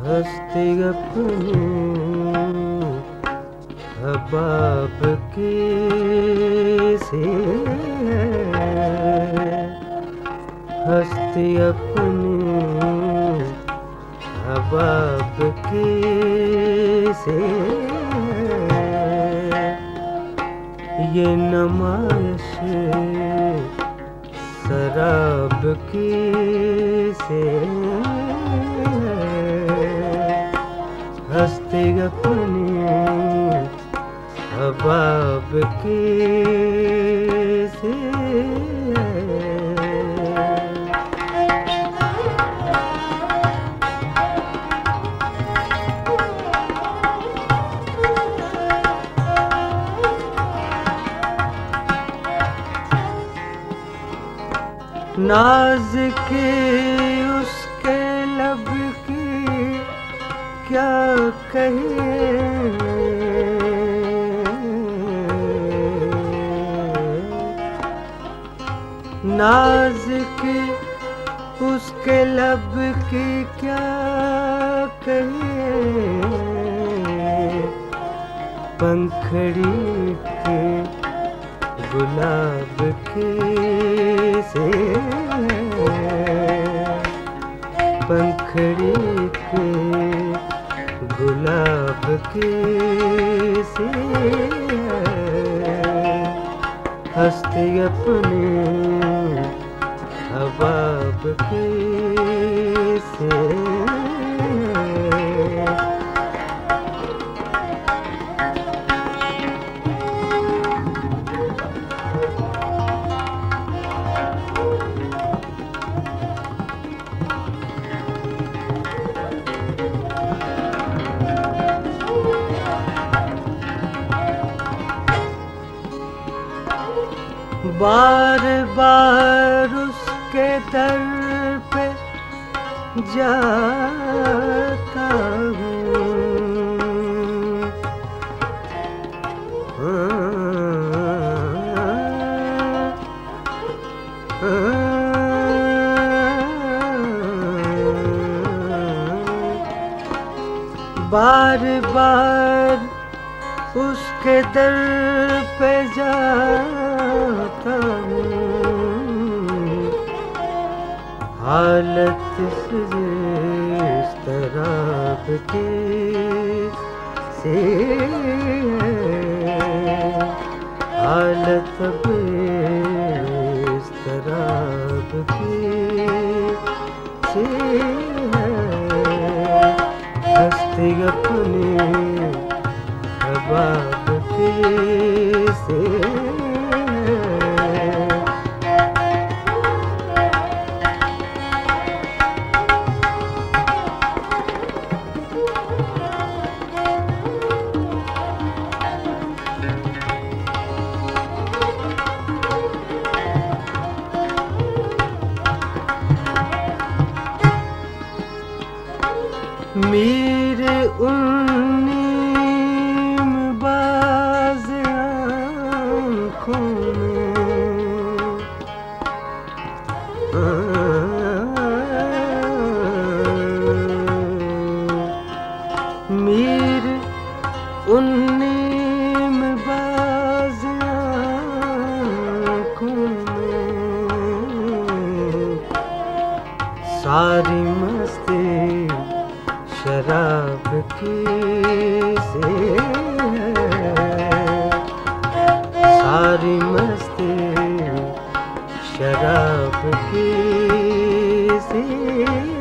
ہستی اپنی حباب کی سی ہستی اپنی حباب کی سے کی سے ہستی اپنی حباب کی ناز کی اس کے لب کی کیا کہے ناز کی اس کے لب کی کیا کہے پنکھڑی کے گلاب کی سے پنکھڑی کے گلاب کی سے ہستی اپنی حباب کی سے بار بار اس کے در پہ جاتا ہوں۔ بار بار اس کے در اس طرف کی سے حالت ساری مستی شراب کی سے ساری مستی شراب کی سے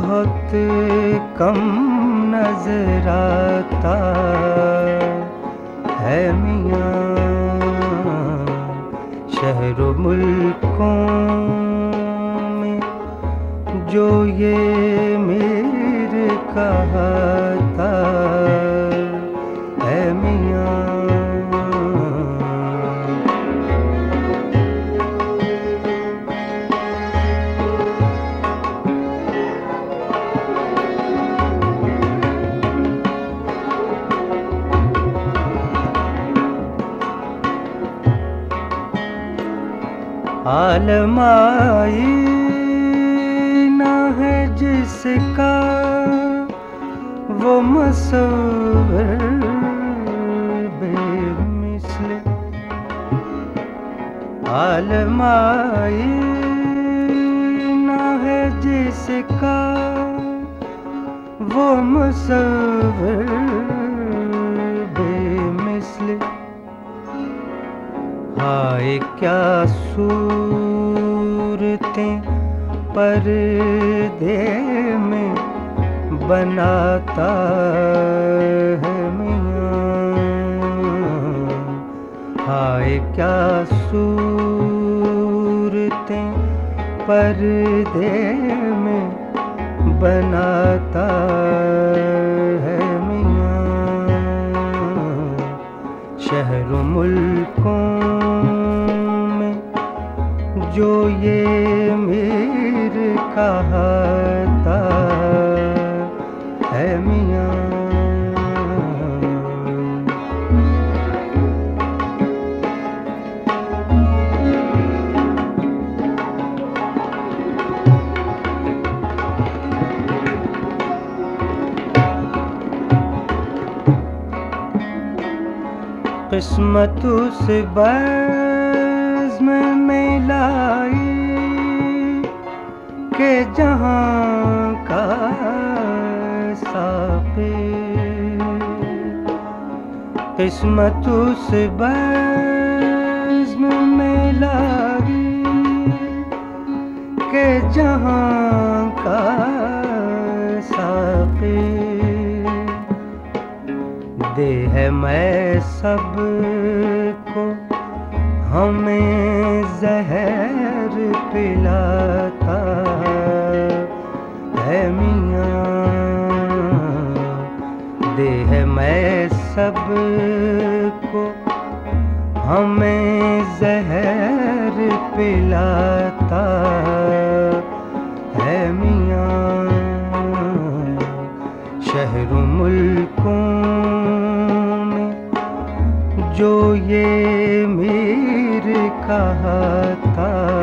بہت کم نظر آتا ہے میاں شہر و ملکوں میں جو یہ عالم نہ ہے جس کا وہ مصور بے مثل عالم نہ ہے جس کا وہ مصور بے مثل ہائے کیا صورتیں پردے میں بناتا ہے میاں۔ ہائے، کیا صورتیں پردے میں بناتا ہے میاں۔ شہر و ملکوں میں جو یہ میر کہتا ہے میاں۔ قسمت اس بزم میں لائی کہ جہاں کا ساقی قسمت اس بزم میں لائی کہ جہاں کا ساقی دے ہے میں سب کو ہمیں زہر پلاتا سب کو ہمیں زہر پلاتا ہے میاں شہر و ملکوں میں جو یہ میر کہتا ہے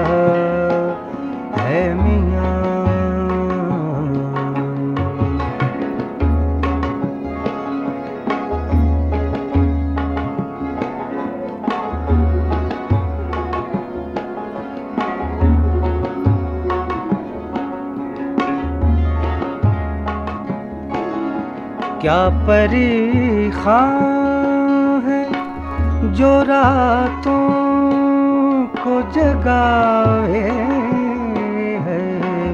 کیا پری خاں ہے جو راتوں کو جگاوے ہے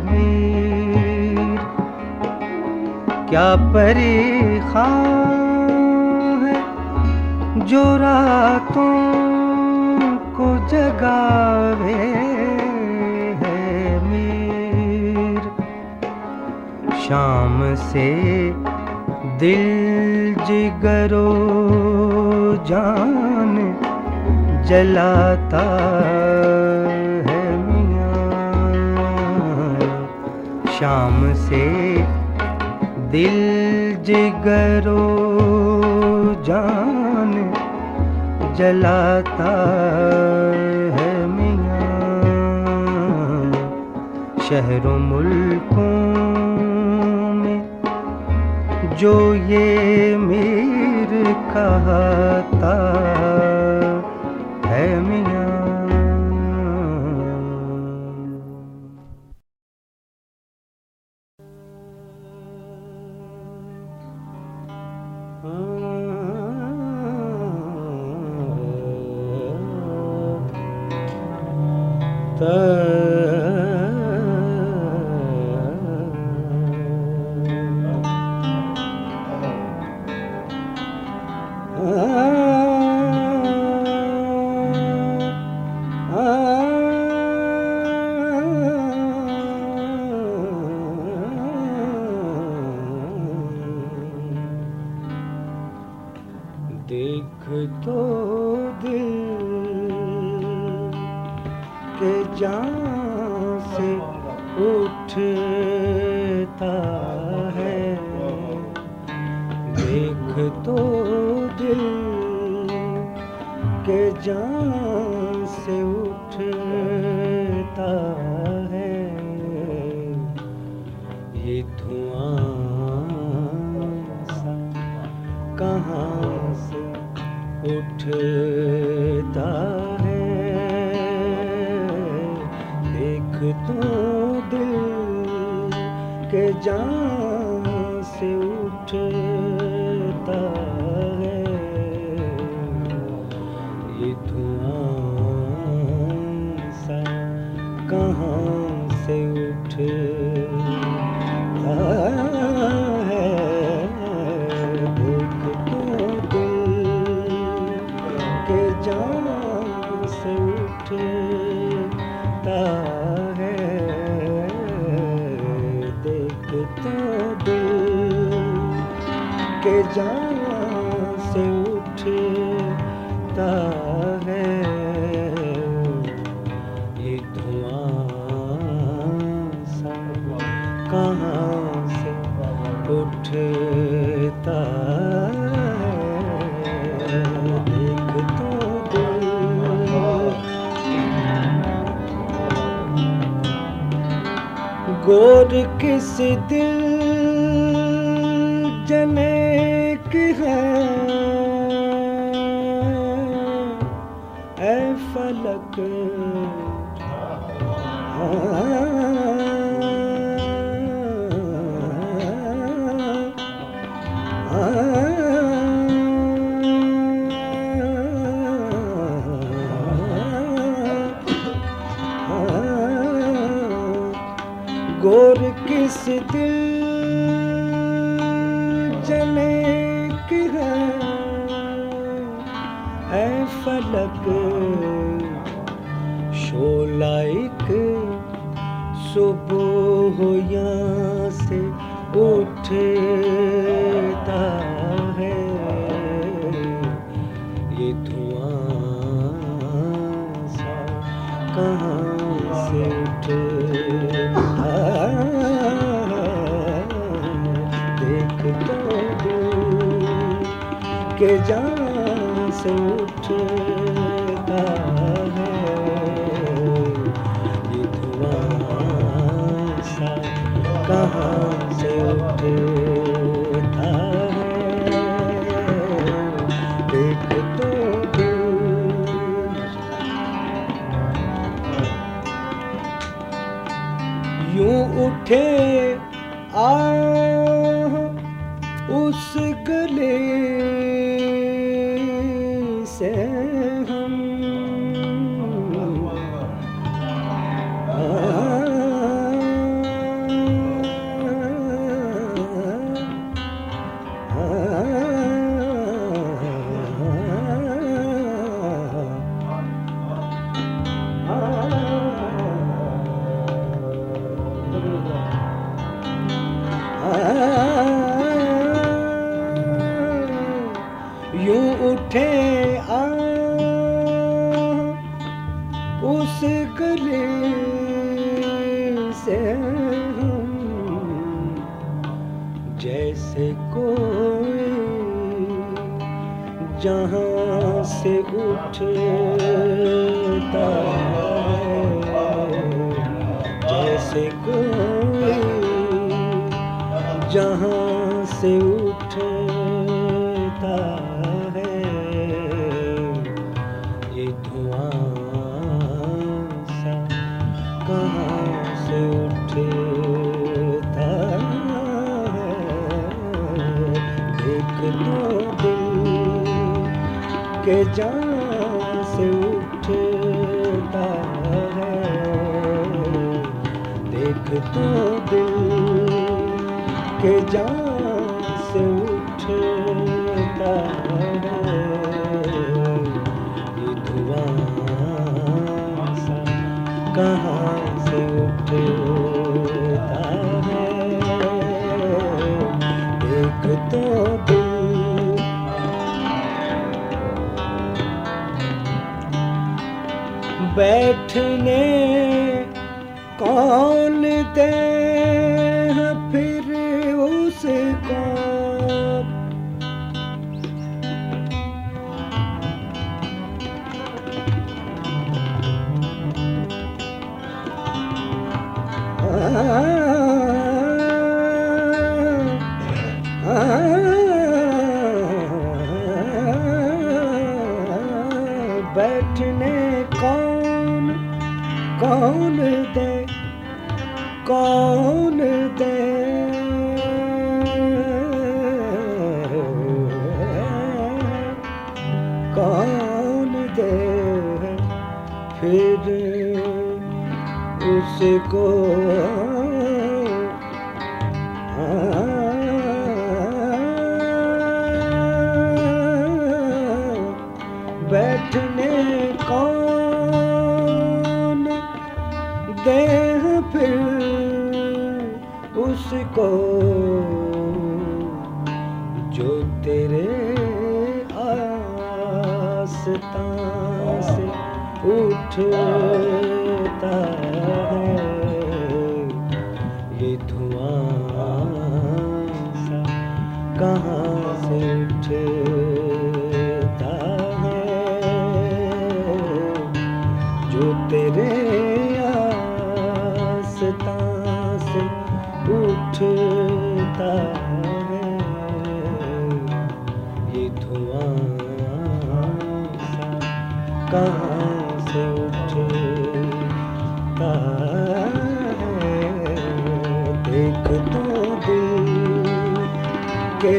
میر؟ کیا پری خاں ہے جو راتوں کو جگاوے ہے میر؟ شام سے دل جگرو جان جلاتا ہے میاں۔ شام سے دل جگرو جان جلاتا ہے میاں۔ شہر و ملکوں جو یہ میر کہتا ہے میاں۔ تو کہاں سے اٹھ سے دل جہاں سے اٹھ جیسے کوئی جہاں تو دل سے اٹھتا کہاں سے اٹھتا تو بیٹھنے کون دے پھر اس کو؟ کو۔ بیٹھنے کون دے پھر اس کو؟ جو تیرے آستان سے اٹھتا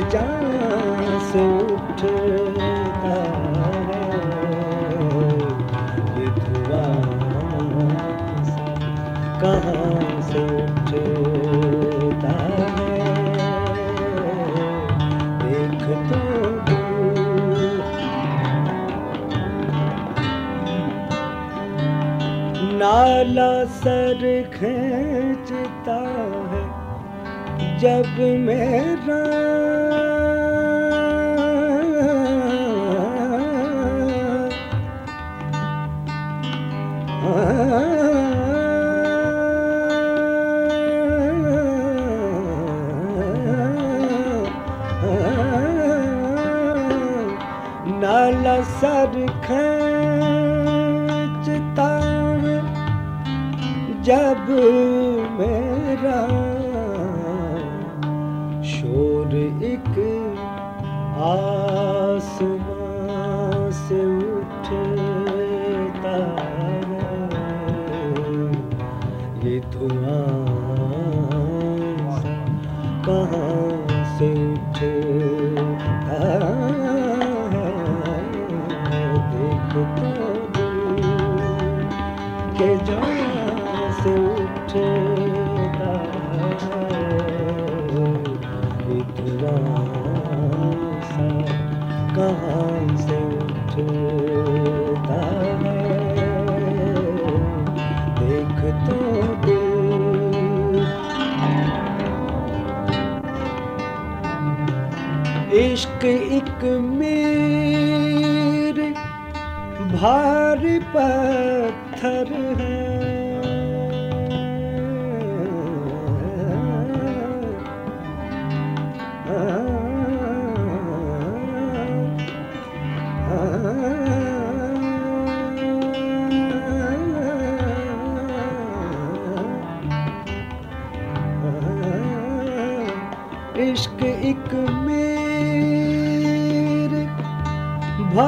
کے جان سے اٹھتا ہے یہ دھواں کہاں سے اٹھتا ہے دیکھ تو نالا سر کھینچتا ہے جب میرا سب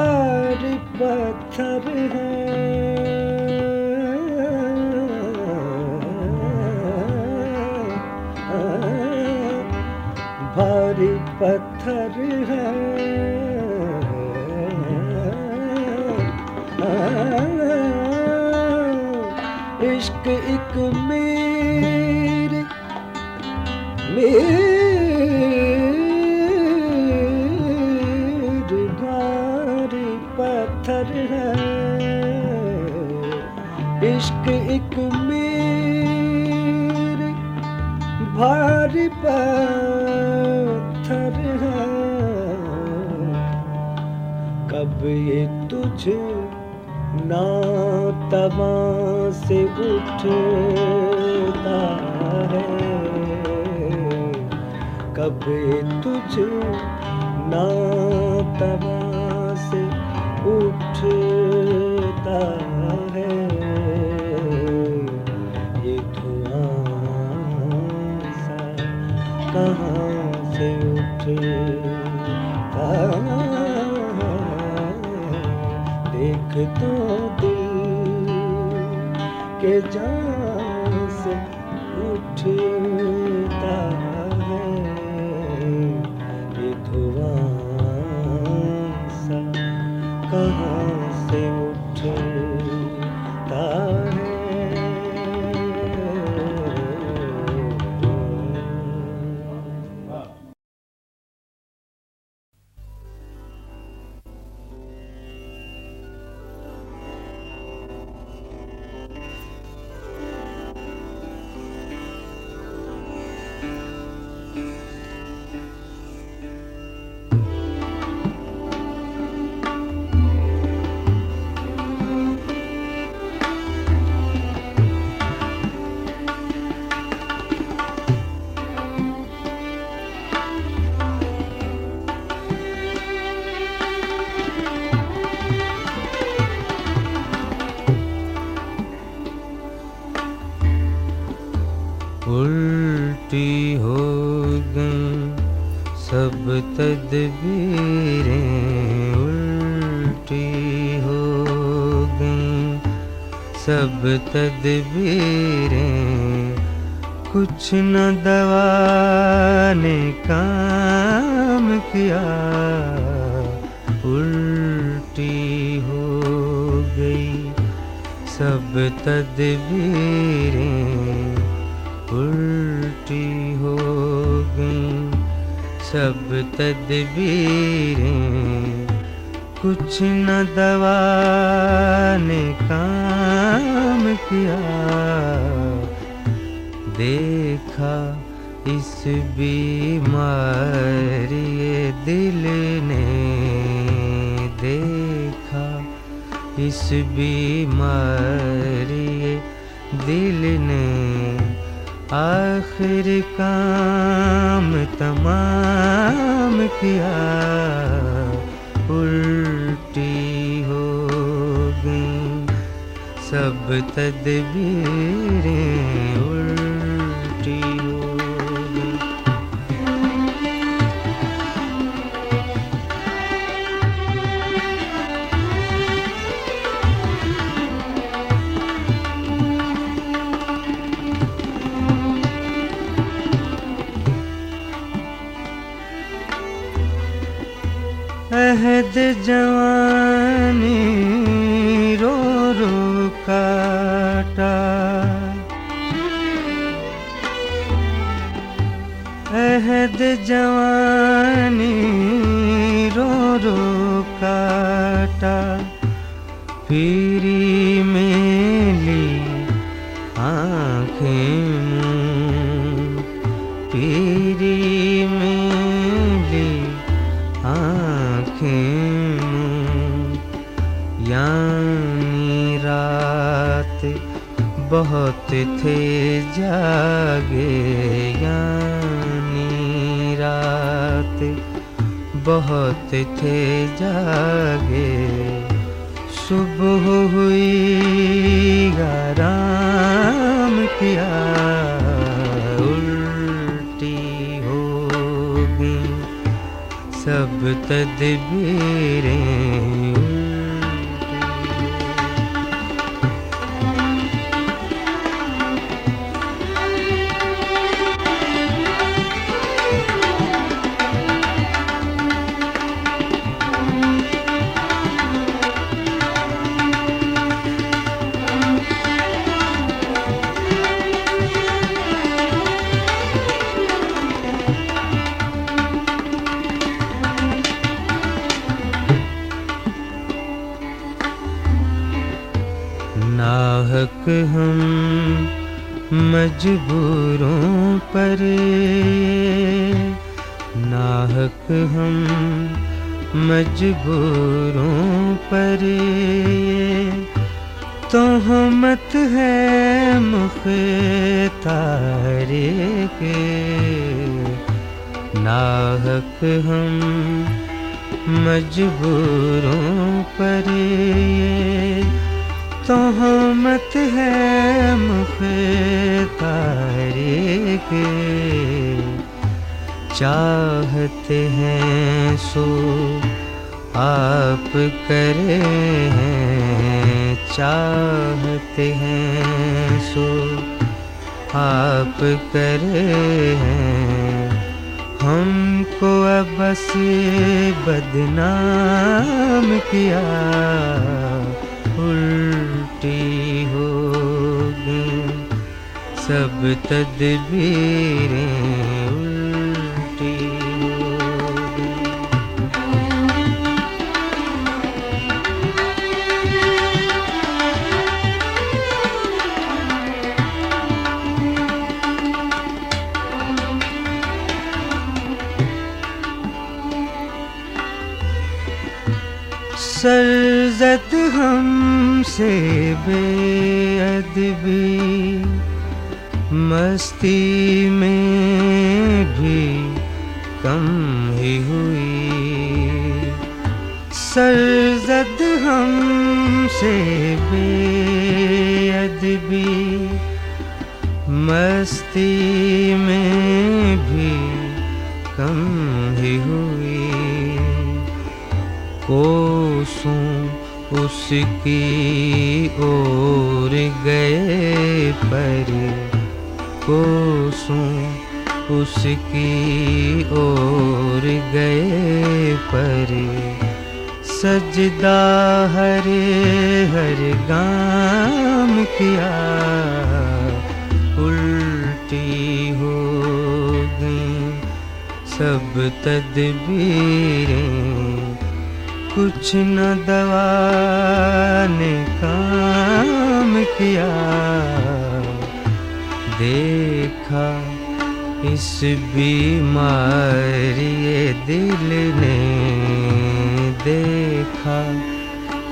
بھاری پتھر ہے۔ بھاری پتھر ہے۔ عشق ایک میر میر عشق ایک میر بھاری پتھر ہے۔ کب یہ تجھ نہ تباں سے اٹھتا ہے؟ کبھی تجھ نہ تدبیریں الٹی ہو گئیں۔ سب تدبیریں کچھ نہ دوا نے کام کیا، الٹی ہو گئی سب تدبیریں تدبیریں کچھ نہ دوا نے کام کیا۔ دیکھا اس بیماری دل نے۔ دیکھا اس بیماری دل نے۔ آخر کام تمام کیا الٹی ہو گئی۔ سب تدبیریں عہد جوانی رو رو کاٹا۔ عہد جوانی رو رو کاٹا۔ پیری میں لی آنکھیں بہت تھے جاگے یعنی رات۔ بہت تھے جاگے۔ صبح ہوئی آرام کیا الٹی ہو گئی سب تدبیریں۔ ہم مجبوروں پر۔ ناحق ہم مجبوروں پر۔ تہمت ہے مختار کے ناحق ہم مجبوروں پر۔ یہ تہمت ہے مختار کے چاہتے ہیں سو آپ کرے ہیں۔ چاہتے ہیں سو آپ کرے ہیں۔ ہم کو بس بدنام کیا۔ الٹی ہو گئی سب تدبیریں سرزد ہم سے بے ادبی مستی میں بھی کم ہی ہوئی۔ سرزد ہم سے بے ادبی مستی میں بھی کم ہی ہوئی۔ کوسوں اس کی اور گئے پر کوسوں اس کی اور گئے پر سجدہ ہر ہر گام کیا الٹی ہو گئی سب تدبیریں کچھ نہ دوا نے کام کیا۔ دیکھا اس بیماری دل نے۔ دیکھا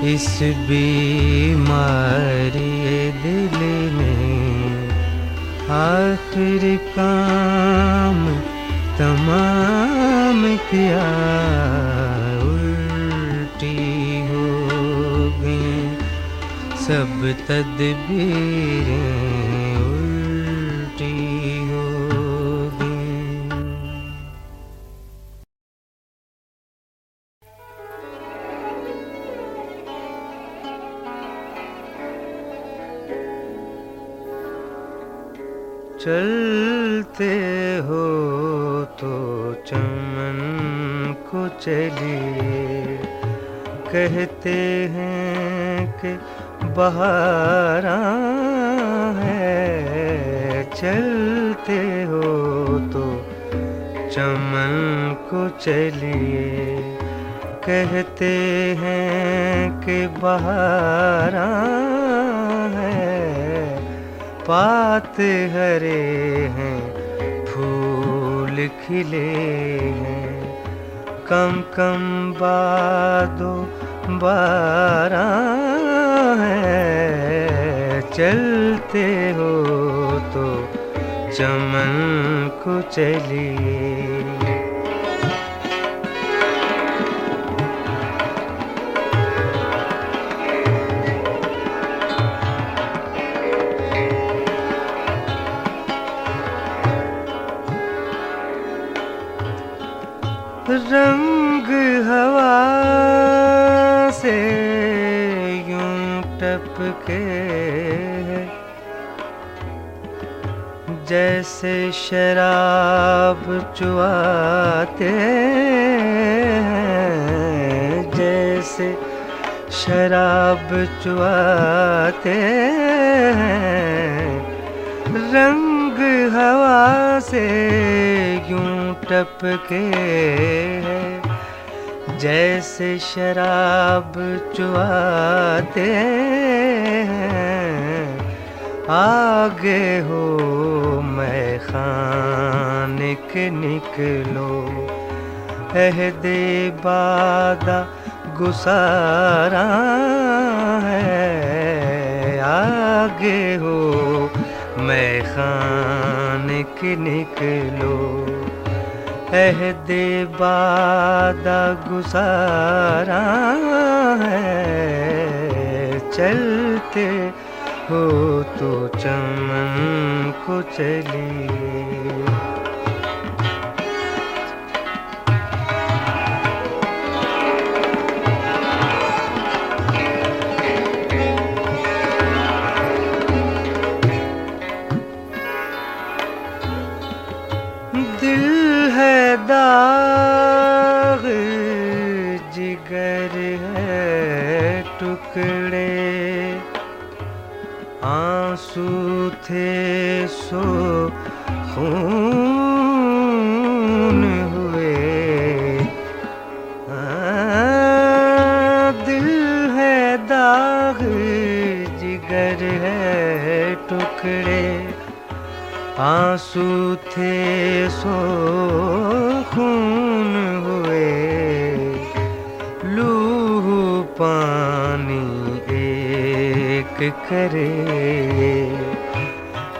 اس بیماری دل نے۔ آخر کام تمام کیا۔ سب تدبیریں الٹی ہوگی۔ چلتے ہو تو چمن کو چلیے۔ کہتے ہیں کہ بہار ہے، چلتے ہو تو چمن کو چلیے۔ کہتے ہیں کہ بہار ہے، پات ہرے ہیں، پھول کھلے ہیں۔ کم کم بادو بارہ ہے چلتے ہو تو چمن کو چلیے۔ ٹپ کے جیسے شراب چواتے ہیں، جیسے شراب چواتے ہیں۔ رنگ ہوا سے یوں ٹپ کے جیسے شراب چواتے ہیں آگے ہو میں خان کے نکلو۔ عہد بادہ گسارا ہے۔ آگے ہو میں خان کے نکلو۔ عہد باد گزارا ہے۔ چلتے ہو تو چمن کو چلی تھے سو خون ہوئے۔ دل ہے داغ، جگر ہے ٹکڑے۔ آنسو تھے سو خون ہوئے۔ لو پانی ایک کرے۔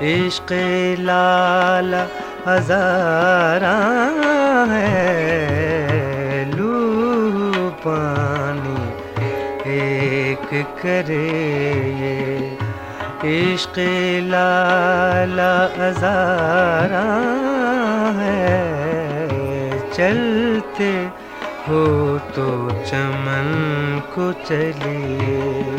عشق لال ہزار ہے، لو پانی ایک کرے عشق لالا ازارا ہے، چلتے ہو تو چمن کو چلیے۔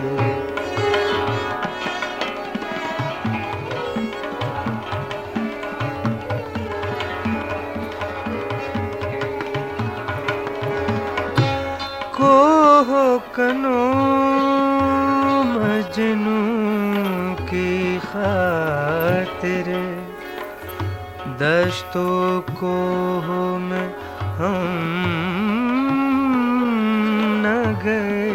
ہو کنو مجنو کی خاطر دشتوں کو ہو میں ہم نہ گئے۔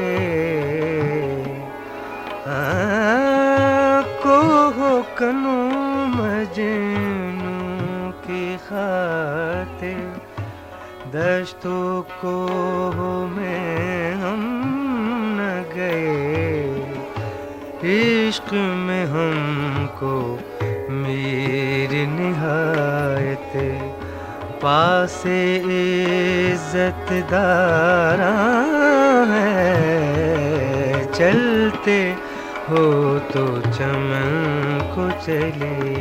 کو ہو کنو مجنو کی خاطر دشتوں کو میں کو میر نہایت پاس عزت دار ہے۔ چلتے ہو تو چمن کو چلے۔